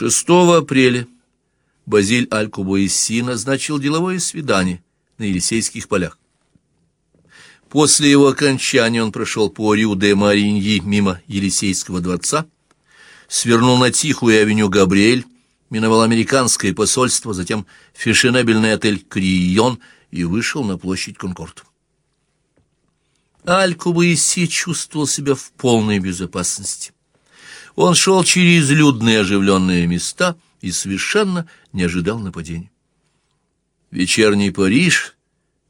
6 апреля Базиль Аль-Кубуиси назначил деловое свидание на Елисейских полях. После его окончания он прошел по Рю-де-Мариньи мимо Елисейского дворца, свернул на тихую авеню Габриэль, миновал американское посольство, затем фешенебельный отель «Крион» и вышел на площадь Конкорд. Аль-Кубаиси чувствовал себя в полной безопасности. Он шел через людные оживленные места и совершенно не ожидал нападения. Вечерний Париж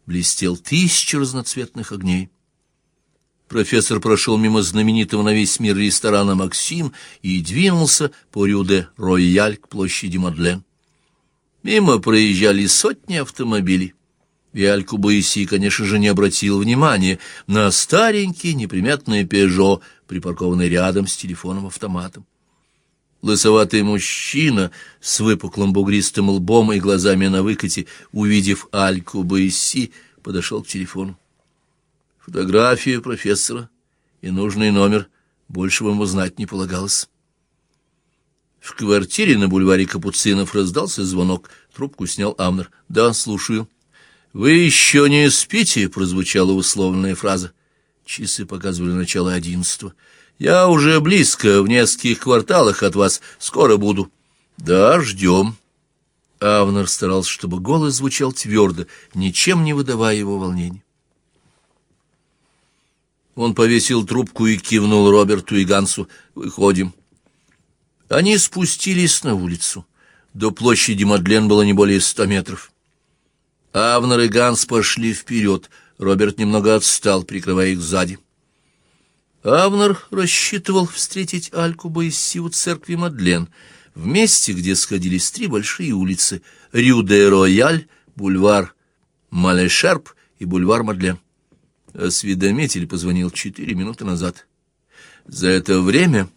блестел тысячи разноцветных огней. Профессор прошел мимо знаменитого на весь мир ресторана «Максим» и двинулся по Рю-де-Рояль к площади Мадлен. Мимо проезжали сотни автомобилей. И Аль-Кубаиси, конечно же, не обратил внимания на старенький неприметный «Пежо», припаркованный рядом с телефоном-автоматом. Лысоватый мужчина с выпуклым бугристым лбом и глазами на выкате, увидев Аль-Кубаиси, подошел к телефону. Фотографию профессора и нужный номер, больше ему знать не полагалось. В квартире на бульваре Капуцинов раздался звонок, трубку снял Амнер. «Да, слушаю». «Вы еще не спите?» — прозвучала условная фраза. Часы показывали начало одиннадцатого. «Я уже близко, в нескольких кварталах от вас. Скоро буду». «Да, ждем». Авнер старался, чтобы голос звучал твердо, ничем не выдавая его волнения. Он повесил трубку и кивнул Роберту и Гансу. «Выходим». Они спустились на улицу. До площади Мадлен было не более ста метров. Авнер и Ганс пошли вперед, Роберт немного отстал, прикрывая их сзади. Авнер рассчитывал встретить Альку Боисси у церкви Мадлен, в месте, где сходились три большие улицы — Рю-де-Рояль, бульвар Малешерп и бульвар Мадлен. Осведомитель позвонил четыре минуты назад. За это время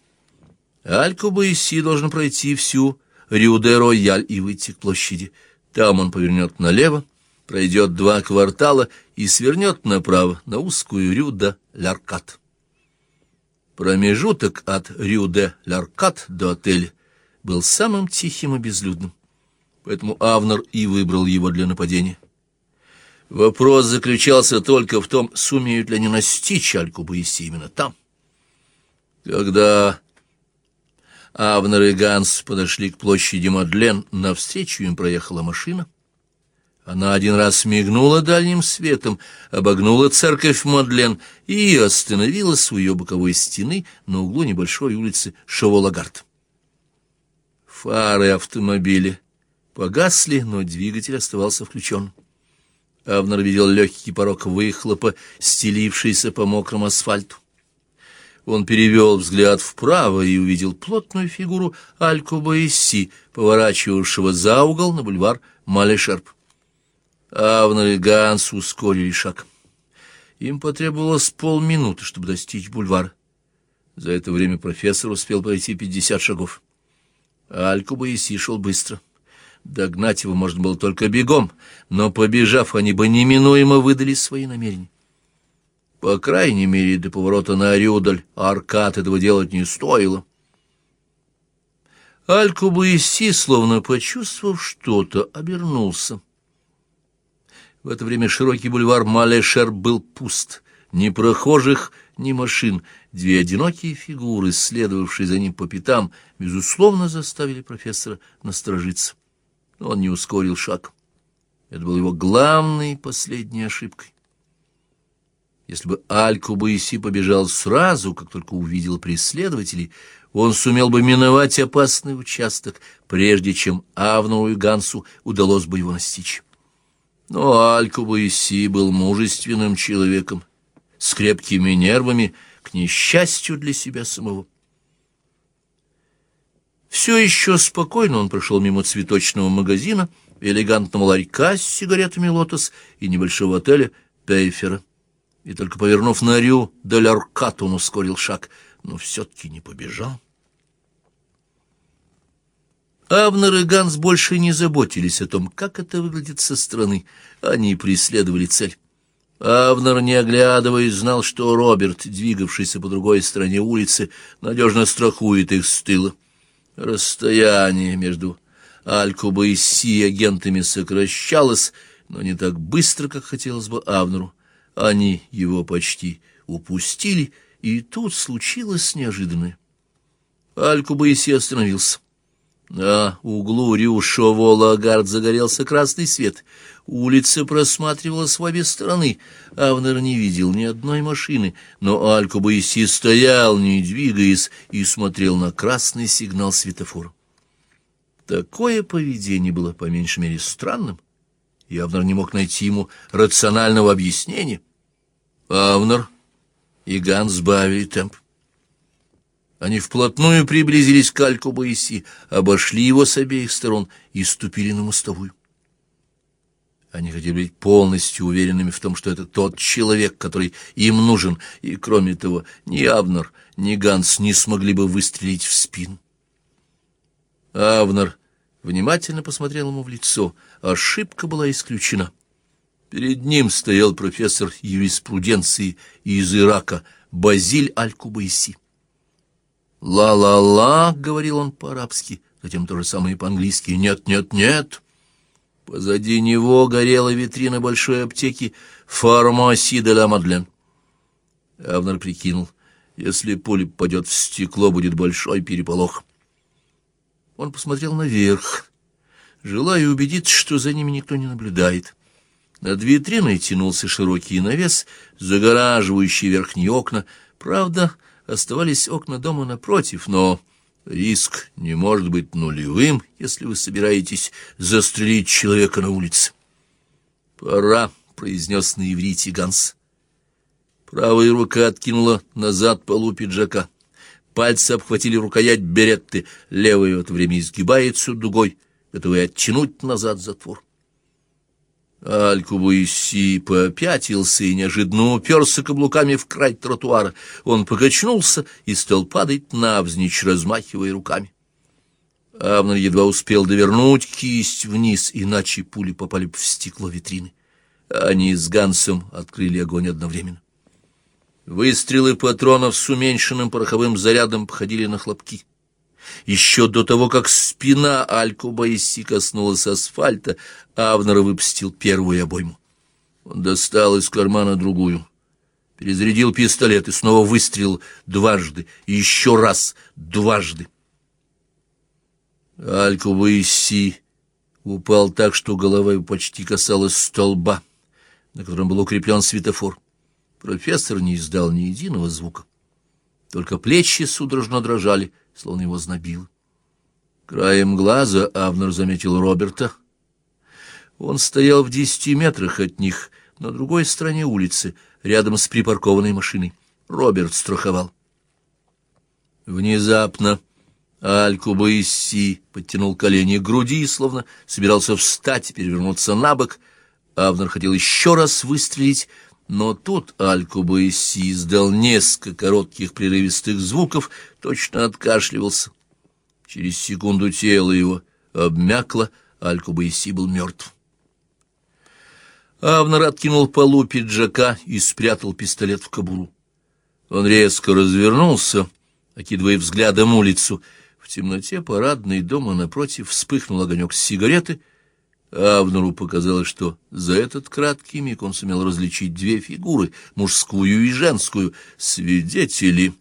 Альку Боисси должен пройти всю Рю-де-Рояль и выйти к площади. Там он повернет налево, пройдет два квартала и свернет направо на узкую Рю-де-Ларкат. Промежуток от Рю-де-Ларкат до отеля был самым тихим и безлюдным, поэтому Авнер и выбрал его для нападения. Вопрос заключался только в том, сумеют ли они настичь Аль-Кубаиси именно там. Когда Авнер и Ганс подошли к площади Мадлен, навстречу им проехала машина, она один раз мигнула дальним светом, обогнула церковь Мадлен и остановилась у ее боковой стены на углу небольшой улицы Шаволагард. Фары автомобиля погасли, но двигатель оставался включен. Авнер видел легкий порог выхлопа, стелившийся по мокрому асфальту. Он перевел взгляд вправо и увидел плотную фигуру Алькуба Исси, поворачивавшего за угол на бульвар Малешерп. Авнер и Ганс ускорили шаг. Им потребовалось полминуты, чтобы достичь бульвара. За это время профессор успел пройти пятьдесят шагов. Алькуба Иси шел быстро. Догнать его можно было только бегом, но, побежав, они бы неминуемо выдали свои намерения. По крайней мере, до поворота на Рюдаль аркад этого делать не стоило. Алькуба Иси, словно почувствовав что-то, обернулся. В это время широкий бульвар Малешер был пуст. Ни прохожих, ни машин. Две одинокие фигуры, следовавшие за ним по пятам, безусловно, заставили профессора насторожиться. Но он не ускорил шаг. Это был его главной последней ошибкой. Если бы Аль-Кубаиси побежал сразу, как только увидел преследователей, он сумел бы миновать опасный участок, прежде чем Авну и Гансу удалось бы его настичь. Но Алькубаиси был мужественным человеком, с крепкими нервами, к несчастью для себя самого. Все еще спокойно он прошел мимо цветочного магазина, элегантного ларька с сигаретами «Лотос» и небольшого отеля «Пейфера». И только повернув на Рю, Деляркат он ускорил шаг, но все-таки не побежал. Авнер и Ганс больше не заботились о том, как это выглядит со стороны. Они преследовали цель. Авнер, не оглядываясь, знал, что Роберт, двигавшийся по другой стороне улицы, надежно страхует их с тыла. Расстояние между Алькуба и Си агентами сокращалось, но не так быстро, как хотелось бы Авнеру. Они его почти упустили, и тут случилось неожиданное. Алькуба и Си остановился. На углу Рюшово-Лагард загорелся красный свет. Улица просматривалась в обе стороны. Авнер не видел ни одной машины, но Алькубаиси стоял, не двигаясь, и смотрел на красный сигнал светофора. Такое поведение было по меньшей мере странным, и Авнер не мог найти ему рационального объяснения. Авнер и Ганс сбавили темп. Они вплотную приблизились к Алькубаиси, обошли его с обеих сторон и ступили на мостовую. Они хотели быть полностью уверенными в том, что это тот человек, который им нужен, и, кроме того, ни Авнер, ни Ганс не смогли бы выстрелить в спину. Авнер внимательно посмотрел ему в лицо. Ошибка была исключена. Перед ним стоял профессор юриспруденции из Ирака Базиль Аль-Кубайси. «Ла-ла-ла», — говорил он по-арабски, затем то же самое по-английски. «Нет, нет, нет». Позади него горела витрина большой аптеки «Фармаси де ла Мадлен». Авнер прикинул, если пуля попадет в стекло, будет большой переполох. Он посмотрел наверх, желая убедиться, что за ними никто не наблюдает. Над витриной тянулся широкий навес, загораживающий верхние окна. Правда, оставались окна дома напротив, но... Риск не может быть нулевым, если вы собираетесь застрелить человека на улице. «Пора», — произнес на иврите Ганс. Правая рука откинула назад полу пиджака. Пальцы обхватили рукоять беретты, левая в это время изгибается дугой, готовая оттянуть назад затвор. Аль-Кубуиси попятился и неожиданно уперся каблуками в край тротуара. Он покачнулся и стал падать навзничь, размахивая руками. Авнер едва успел довернуть кисть вниз, иначе пули попали в стекло витрины. Они с Гансом открыли огонь одновременно. Выстрелы патронов с уменьшенным пороховым зарядом походили на хлопки. Еще до того, как спина Алькубаиси коснулась асфальта, Авнер выпустил первую обойму. Он достал из кармана другую, перезарядил пистолет и снова выстрелил дважды, и еще раз дважды. Алькубаиси упал так, что голова его почти касалась столба, на котором был укреплен светофор. Профессор не издал ни единого звука. Только плечи судорожно дрожали — словно его знобило. Краем глаза Авнер заметил Роберта. Он стоял в десяти метрах от них, на другой стороне улицы, рядом с припаркованной машиной. Роберт страховал. Внезапно Аль-Кубаиси подтянул колени к груди, словно собирался встать и перевернуться на бок. Авнер хотел еще раз выстрелить, но тут Аль-Кубаиси издал несколько коротких прерывистых звуков, точно откашливался. Через секунду тело его обмякло, Аль-Кубаиси был мертв. Авнер откинул полу пиджака и спрятал пистолет в кобуру. Он резко развернулся, окидывая взглядом улицу. В темноте парадной дома напротив вспыхнул огонек сигареты — Авнеру показалось, что за этот краткий миг он сумел различить две фигуры, мужскую и женскую, свидетели.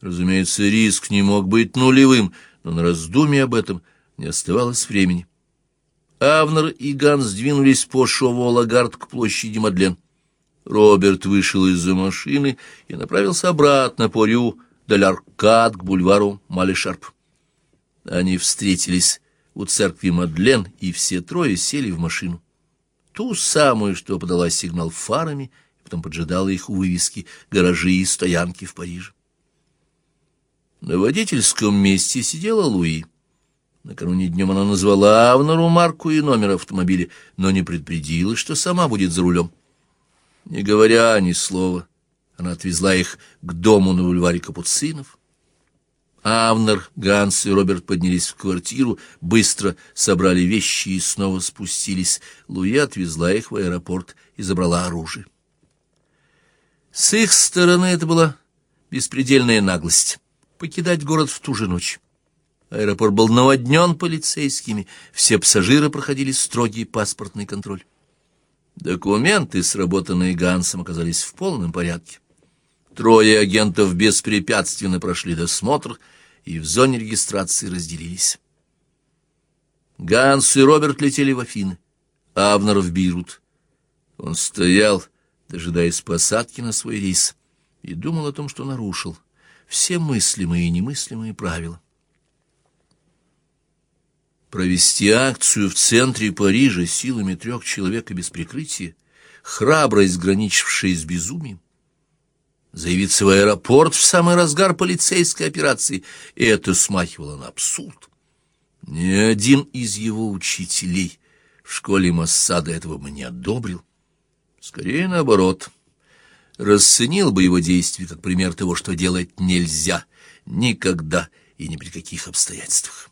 Разумеется, риск не мог быть нулевым, но на раздумье об этом не оставалось времени. Авнер и Ганс сдвинулись по шоу Лагард к площади Мадлен. Роберт вышел из-за машины и направился обратно по Рю Даль-Аркад к бульвару Малишарп. Они встретились у церкви Мадлен, и все трое сели в машину. Ту самую, что подала сигнал фарами, и потом поджидала их у вывески «Гаражи и стоянки в Париже». На водительском месте сидела Луи. Накануне днем она назвала Авнеру марку и номер автомобиля, но не предупредила, что сама будет за рулем. Не говоря ни слова, она отвезла их к дому на бульваре Капуцинов. Авнер, Ганс и Роберт поднялись в квартиру, быстро собрали вещи и снова спустились. Луи отвезла их в аэропорт и забрала оружие. С их стороны это была беспредельная наглость — покидать город в ту же ночь. Аэропорт был наводнен полицейскими, все пассажиры проходили строгий паспортный контроль. Документы, сработанные Гансом, оказались в полном порядке. Трое агентов беспрепятственно прошли досмотр и в зоне регистрации разделились. Ганс и Роберт летели в Афины, Авнер в Бейрут. Он стоял, дожидаясь посадки на свой рейс, и думал о том, что нарушил все мыслимые и немыслимые правила. Провести акцию в центре Парижа силами трех человек и без прикрытия, храбрость, граничившая с безумием, заявиться в аэропорт в самый разгар полицейской операции, это смахивало на абсурд. Ни один из его учителей в школе Массада этого бы не одобрил. Скорее наоборот, расценил бы его действия как пример того, что делать нельзя никогда и ни при каких обстоятельствах.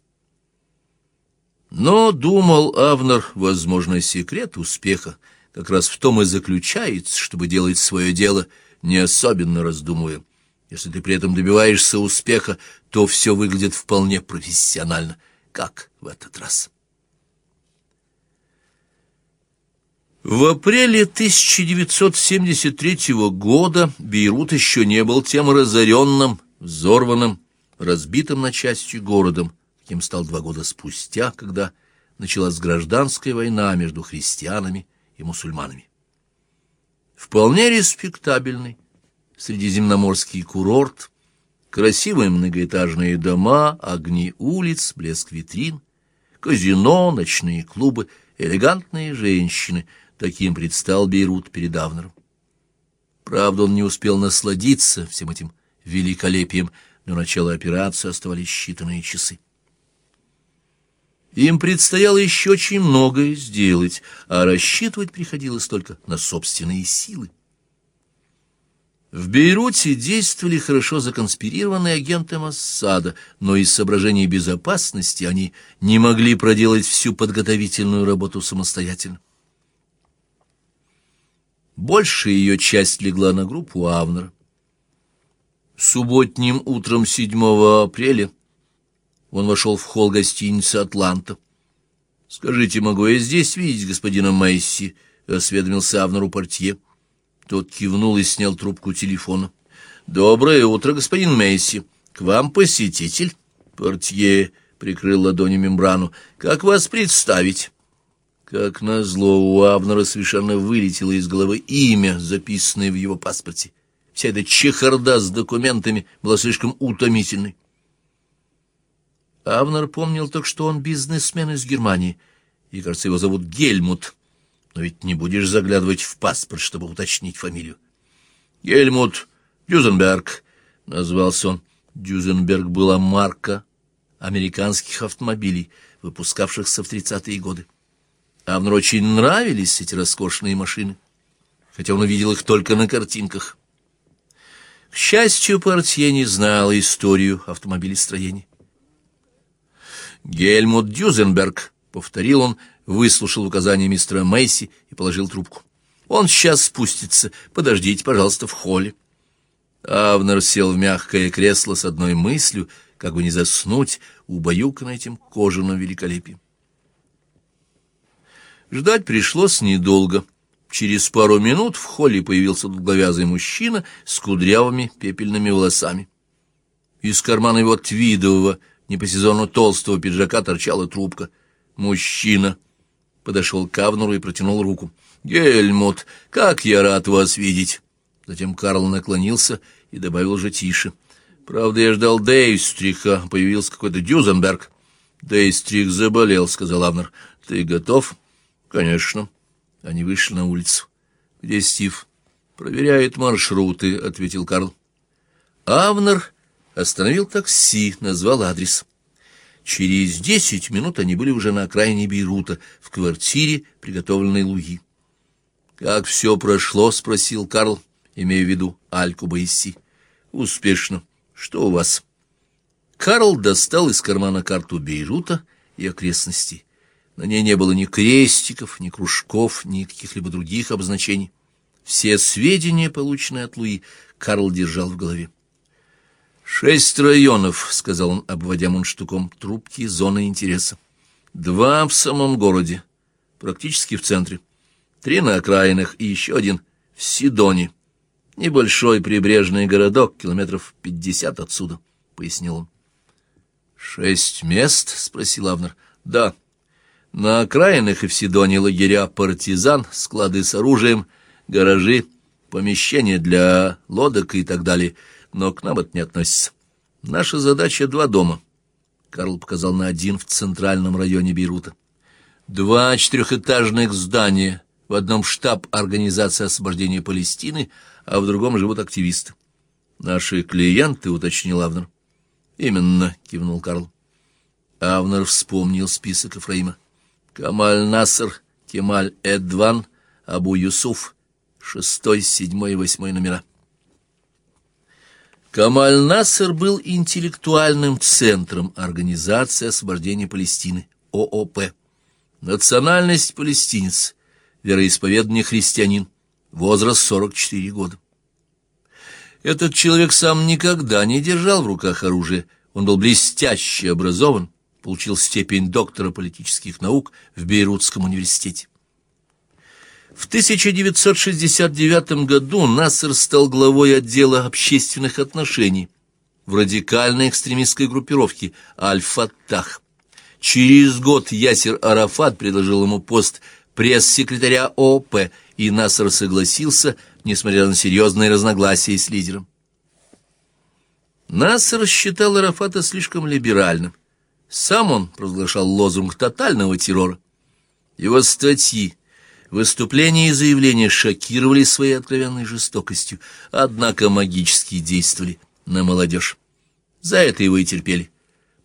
Но, думал Авнер, возможно, секрет успеха как раз в том и заключается, чтобы делать свое дело, не особенно раздумывая. Если ты при этом добиваешься успеха, то все выглядит вполне профессионально, как в этот раз. В апреле 1973 года Бейрут еще не был тем разоренным, взорванным, разбитым на части городом, каким стал два года спустя, когда началась гражданская война между христианами и мусульманами. Вполне респектабельный средиземноморский курорт, красивые многоэтажные дома, огни улиц, блеск витрин, казино, ночные клубы, элегантные женщины — таким предстал Бейрут перед Авнером. Правда, он не успел насладиться всем этим великолепием, но начало операции оставались считанные часы. Им предстояло еще очень многое сделать, а рассчитывать приходилось только на собственные силы. В Бейруте действовали хорошо законспирированные агенты Моссада, но из соображений безопасности они не могли проделать всю подготовительную работу самостоятельно. Большая ее часть легла на группу Авнера. Субботним утром 7 апреля он вошел в холл гостиницы «Атланта». «Скажите, могу я здесь видеть господина Мэйси?» — осведомился Авнеру портье. Тот кивнул и снял трубку телефона. «Доброе утро, господин Мэйси. К вам посетитель?» Портье прикрыл ладонью мембрану. «Как вас представить?» Как назло, у Авнера совершенно вылетело из головы имя, записанное в его паспорте. Вся эта чехарда с документами была слишком утомительной. Авнер помнил только, что он бизнесмен из Германии, и, кажется, его зовут Гельмут. Но ведь не будешь заглядывать в паспорт, чтобы уточнить фамилию. Гельмут Дюзенберг, — назвался он. Дюзенберг была марка американских автомобилей, выпускавшихся в тридцатые годы. Авнеру очень нравились эти роскошные машины, хотя он увидел их только на картинках. К счастью, портье не знал историю автомобилестроения. «Гельмут Дюзенберг», — повторил он, выслушал указания мистера Мейси и положил трубку. «Он сейчас спустится. Подождите, пожалуйста, в холле». Авнер сел в мягкое кресло с одной мыслью, как бы не заснуть, убаюканно этим кожаным великолепием. Ждать пришлось недолго. Через пару минут в холле появился долговязый мужчина с кудрявыми пепельными волосами. Из кармана его твидового, не по сезону толстого пиджака торчала трубка. Мужчина подошел к Авнуру и протянул руку. «Гельмут, как я рад вас видеть!» Затем Карл наклонился и добавил уже тише. «Правда, я ждал Дейстриха, появился какой-то Дюзенберг». «Дейстрих заболел», — сказал Авнер. «Ты готов?» «Конечно». Они вышли на улицу. «Где Стив?» «Проверяет маршруты», — ответил Карл. Авнер остановил такси, назвал адрес. Через десять минут они были уже на окраине Бейрута, в квартире, приготовленной Луи. «Как все прошло?» — спросил Карл, имея в виду Альку Баиси. «Успешно. Что у вас?» Карл достал из кармана карту Бейрута и окрестностей. На ней не было ни крестиков, ни кружков, ни каких-либо других обозначений. Все сведения, полученные от Луи, Карл держал в голове. «Шесть районов», — сказал он, обводя мундштуком, — «трубки зоны интереса. Два в самом городе, практически в центре. Три на окраинах и еще один в Сидоне. Небольшой прибрежный городок, километров пятьдесят отсюда», — пояснил он. «Шесть мест?» — спросил Авнер. «Да. На окраинах и в Сидоне лагеря партизан, склады с оружием, гаражи, помещения для лодок и так далее» но к нам это не относится. Наша задача — два дома. Карл показал на один в центральном районе Бейрута. Два четырехэтажных здания. В одном штаб Организации освобождения Палестины, а в другом живут активисты. Наши клиенты, — уточнил Авнер. Именно, — кивнул Карл. Авнер вспомнил список Ефраима. Камаль Наср, Кемаль Эдван, Абу Юсуф, шестой, седьмой и восьмой номера. Камаль Насер был интеллектуальным центром Организации освобождения Палестины, ООП. Национальность палестинец, вероисповедание христианин, возраст 44 года. Этот человек сам никогда не держал в руках оружие, он был блестяще образован, получил степень доктора политических наук в Бейрутском университете. В 1969 году Насер стал главой отдела общественных отношений в радикальной экстремистской группировке «Аль-Фаттах». Через год Ясер Арафат предложил ему пост пресс-секретаря ОП, и Насер согласился, несмотря на серьезные разногласия с лидером. Насер считал Арафата слишком либеральным. Сам он провозглашал лозунг тотального террора. Его статьи Выступления и заявления шокировали своей откровенной жестокостью, однако магически действовали на молодежь. За это его и терпели.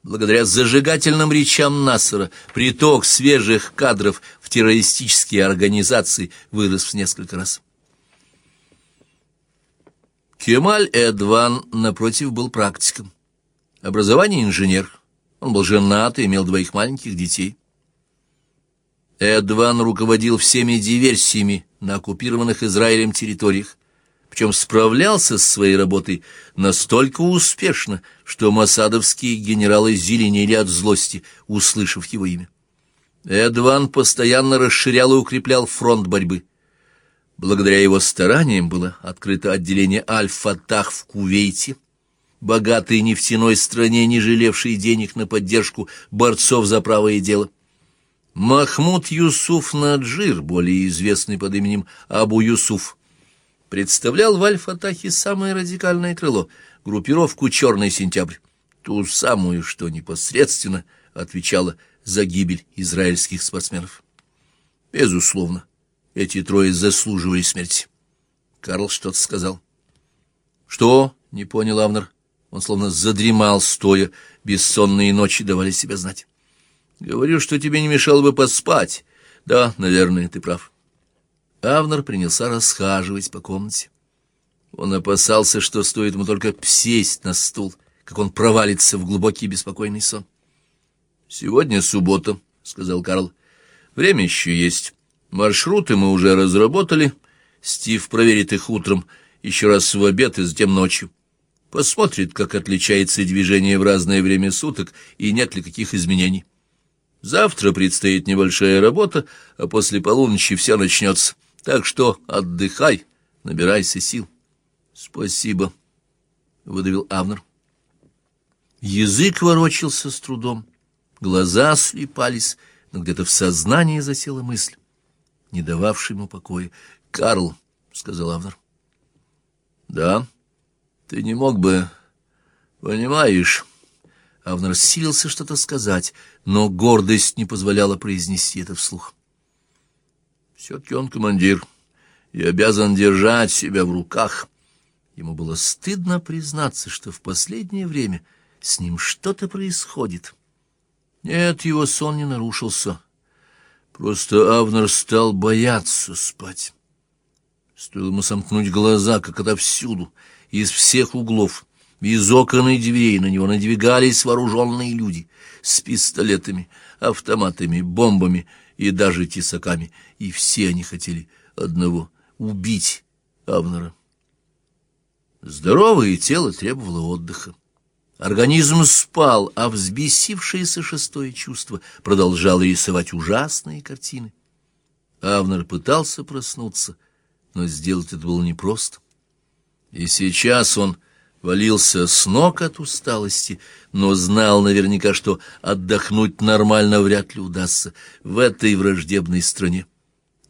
Благодаря зажигательным речам Нассера приток свежих кадров в террористические организации вырос в несколько раз. Кемаль Эдван, напротив, был практиком. Образование инженер. Он был женат и имел двоих маленьких детей. Эдван руководил всеми диверсиями на оккупированных Израилем территориях, причем справлялся с своей работой настолько успешно, что масадовские генералы зеленели от злости, услышав его имя. Эдван постоянно расширял и укреплял фронт борьбы. Благодаря его стараниям было открыто отделение Аль-Фатах в Кувейте, богатой нефтяной стране, не жалевшей денег на поддержку борцов за правое дело. Махмуд Юсуф Наджир, более известный под именем Абу Юсуф, представлял в Аль-Фатахе самое радикальное крыло, группировку «Черный сентябрь», ту самую, что непосредственно отвечала за гибель израильских спортсменов. Безусловно, эти трое заслуживали смерти. Карл что-то сказал. «Что?» — не понял Авнер. Он словно задремал, стоя, бессонные ночи давали себя знать. Говорю, что тебе не мешало бы поспать. Да, наверное, ты прав. Авнер принялся расхаживать по комнате. Он опасался, что стоит ему только сесть на стул, как он провалится в глубокий беспокойный сон. «Сегодня суббота», — сказал Карл. «Время еще есть. Маршруты мы уже разработали. Стив проверит их утром, еще раз в обед и затем ночью. Посмотрит, как отличается движение в разное время суток и нет ли каких изменений. Завтра предстоит небольшая работа, а после полуночи все начнется. Так что отдыхай, набирайся сил. — Спасибо, — выдавил Авнер. Язык ворочался с трудом, глаза слепались, но где-то в сознании засела мысль, не дававшая ему покоя. — Карл, — сказал Авнер. — Да, ты не мог бы... Понимаешь... Авнер силился что-то сказать, но гордость не позволяла произнести это вслух. Все-таки он командир и обязан держать себя в руках. Ему было стыдно признаться, что в последнее время с ним что-то происходит. Нет, его сон не нарушился. Просто Авнер стал бояться спать. Стоило ему сомкнуть глаза, как отовсюду, из всех углов — из окон и дверей на него надвигались вооруженные люди с пистолетами, автоматами, бомбами и даже тесаками, и все они хотели одного — убить Авнера. Здоровое тело требовало отдыха. Организм спал, а взбесившееся шестое чувство продолжало рисовать ужасные картины. Авнер пытался проснуться, но сделать это было непросто. И сейчас он валился с ног от усталости, но знал наверняка, что отдохнуть нормально вряд ли удастся в этой враждебной стране,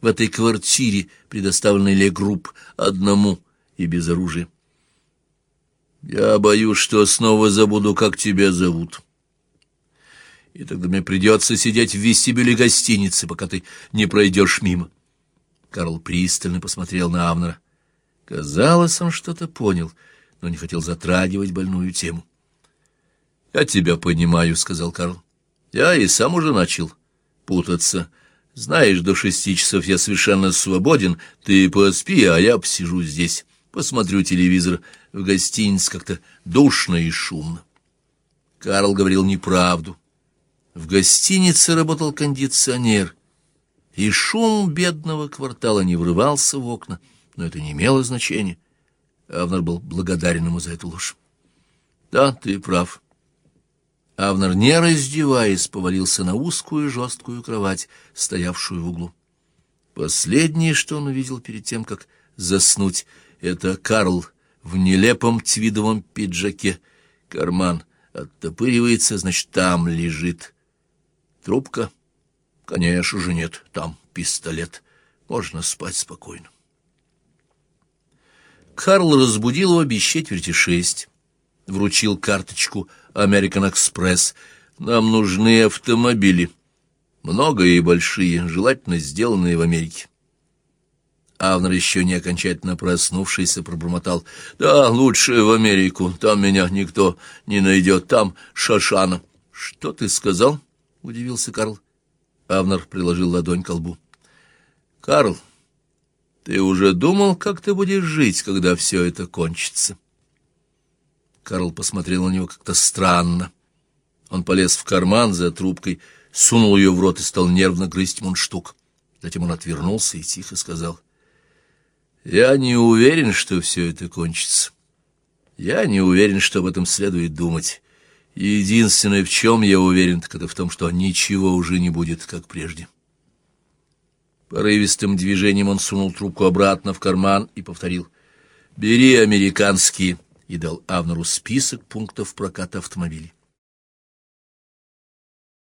в этой квартире, предоставленной Легрупп одному и без оружия. Я боюсь, что снова забуду, как тебя зовут. И тогда мне придется сидеть в вестибюле гостиницы, пока ты не пройдешь мимо. Карл пристально посмотрел на Авнера. Казалось, он что-то понял, но не хотел затрагивать больную тему. — Я тебя понимаю, — сказал Карл. — Я и сам уже начал путаться. Знаешь, до шести часов я совершенно свободен. Ты поспи, а я посижу здесь, посмотрю телевизор в гостинице как-то душно и шумно. Карл говорил неправду. В гостинице работал кондиционер, и шум бедного квартала не врывался в окна, но это не имело значения. Авнер был благодарен ему за эту ложь. Да, ты прав. Авнер, не раздеваясь, повалился на узкую жесткую кровать, стоявшую в углу. Последнее, что он увидел перед тем, как заснуть, — это Карл в нелепом твидовом пиджаке. Карман оттопыривается, значит, там лежит. Трубка? Конечно же нет, там пистолет. Можно спать спокойно. Карл разбудил его без четверти шесть. Вручил карточку American Express. Нам нужны автомобили. Много и большие, желательно сделанные в Америке. Авнер, еще не окончательно проснувшийся, пробормотал. «Да, лучше в Америку. Там меня никто не найдет. Там Шашана». «Что ты сказал?» — удивился Карл. Авнер приложил ладонь к лбу. «Карл, ты уже думал, как ты будешь жить, когда все это кончится?» Карл посмотрел на него как-то странно. Он полез в карман за трубкой, сунул ее в рот и стал нервно грызть мундштук. Затем он отвернулся и тихо сказал — я не уверен, что все это кончится. Я не уверен, что об этом следует думать. Единственное, в чем я уверен, так это в том, что ничего уже не будет, как прежде. Порывистым движением он сунул трубку обратно в карман и повторил «Бери американские» и дал Авнеру список пунктов проката автомобилей.